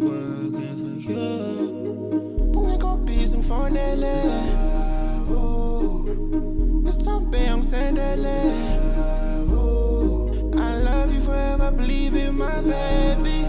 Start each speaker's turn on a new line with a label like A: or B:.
A: working for you.
B: Pour les copies sont fondées. Bravo. This time, pay on Bravo. I love you forever, believe in my baby.